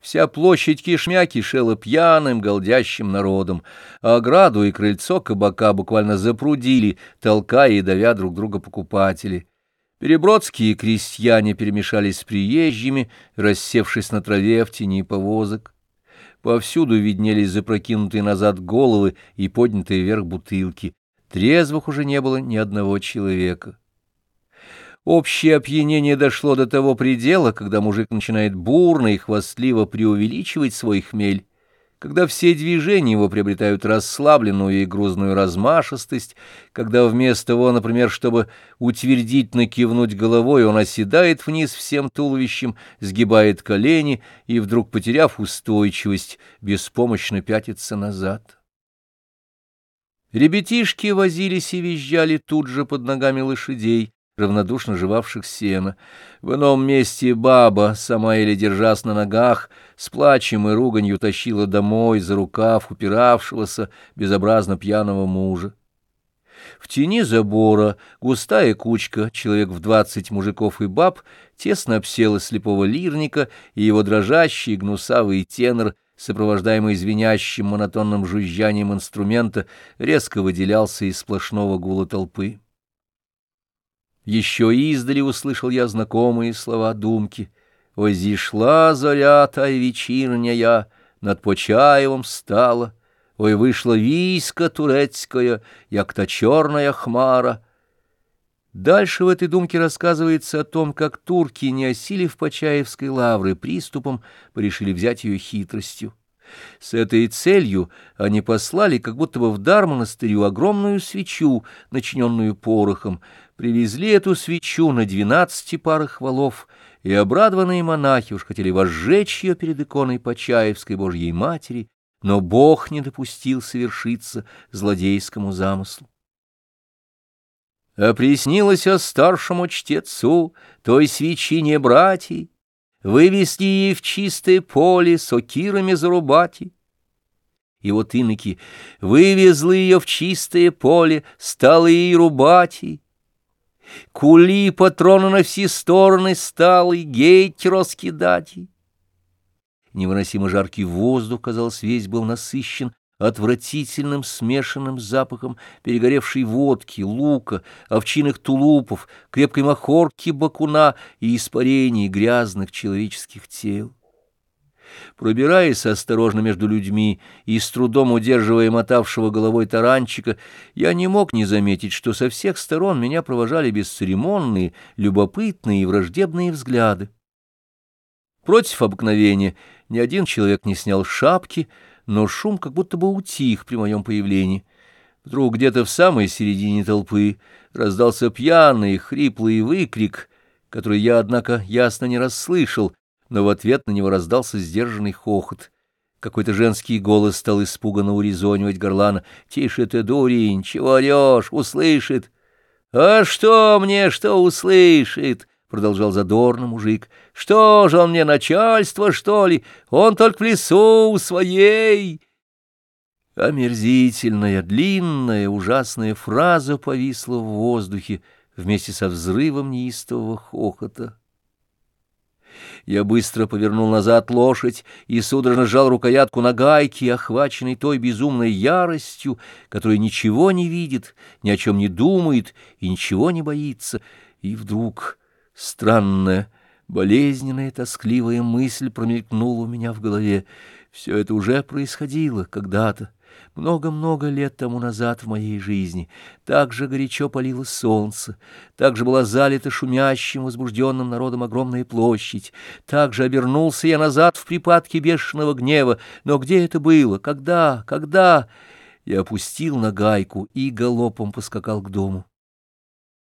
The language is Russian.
Вся площадь кишмя кишела пьяным, голдящим народом, а ограду и крыльцо кабака буквально запрудили, толкая и давя друг друга покупатели. Перебродские крестьяне перемешались с приезжими, рассевшись на траве в тени повозок. Повсюду виднелись запрокинутые назад головы и поднятые вверх бутылки. Трезвых уже не было ни одного человека. Общее опьянение дошло до того предела, когда мужик начинает бурно и хвастливо преувеличивать свой хмель, когда все движения его приобретают расслабленную и грузную размашистость, когда вместо того, например, чтобы утвердительно кивнуть головой, он оседает вниз всем туловищем, сгибает колени и, вдруг потеряв устойчивость, беспомощно пятится назад. Ребятишки возились и визжали тут же под ногами лошадей, равнодушно жевавших сено. В ином месте баба, сама или держась на ногах, с плачем и руганью тащила домой за рукав упиравшегося, безобразно пьяного мужа. В тени забора густая кучка, человек в двадцать мужиков и баб, тесно обсела слепого лирника, и его дрожащий гнусавый тенор, сопровождаемый звенящим монотонным жужжанием инструмента, резко выделялся из сплошного гула толпы. Еще издали услышал я знакомые слова думки. Ой, зишла заря та вечерняя, над Почаевом стала. Ой, вышла війська турецкая, як та черная хмара. Дальше в этой думке рассказывается о том, как турки, не осилив Почаевской лавры приступом, решили взять ее хитростью. С этой целью они послали как будто бы в дар монастырю огромную свечу, начиненную порохом, привезли эту свечу на двенадцати парах валов, и обрадованные монахи уж хотели возжечь ее перед иконой Почаевской Божьей Матери, но Бог не допустил совершиться злодейскому замыслу. А приснилось о старшему чтецу той свечине братьей, вывести ей в чистое поле сокирами зарубати. И вот иноки вывезла ее в чистое поле, стала ей рубати. Кули патроны на все стороны стал и гейки раскидать. Невыносимо жаркий воздух, казалось, весь был насыщен отвратительным смешанным запахом перегоревшей водки, лука, овчиных тулупов, крепкой махорки бакуна и испарений грязных человеческих тел. Пробираясь осторожно между людьми и с трудом удерживая мотавшего головой таранчика, я не мог не заметить, что со всех сторон меня провожали бесцеремонные, любопытные и враждебные взгляды. Против обыкновения ни один человек не снял шапки, но шум как будто бы утих при моем появлении. Вдруг где-то в самой середине толпы раздался пьяный, хриплый выкрик, который я, однако, ясно не расслышал, но в ответ на него раздался сдержанный хохот. Какой-то женский голос стал испуганно урезонивать горлана. «Тише ты, дурень, чего орешь? Услышит!» «А что мне, что услышит?» — продолжал задорно мужик. — Что же он мне, начальство, что ли? Он только в лесу у своей. Омерзительная, длинная, ужасная фраза повисла в воздухе вместе со взрывом неистового хохота. Я быстро повернул назад лошадь и судорожно сжал рукоятку на гайке, охваченной той безумной яростью, которая ничего не видит, ни о чем не думает и ничего не боится. И вдруг... Странная, болезненная, тоскливая мысль промелькнула у меня в голове. Все это уже происходило когда-то, много-много лет тому назад в моей жизни. Так же горячо палило солнце, так же была залита шумящим, возбужденным народом огромная площадь, так же обернулся я назад в припадке бешеного гнева. Но где это было? Когда? Когда? Я опустил на гайку и галопом поскакал к дому.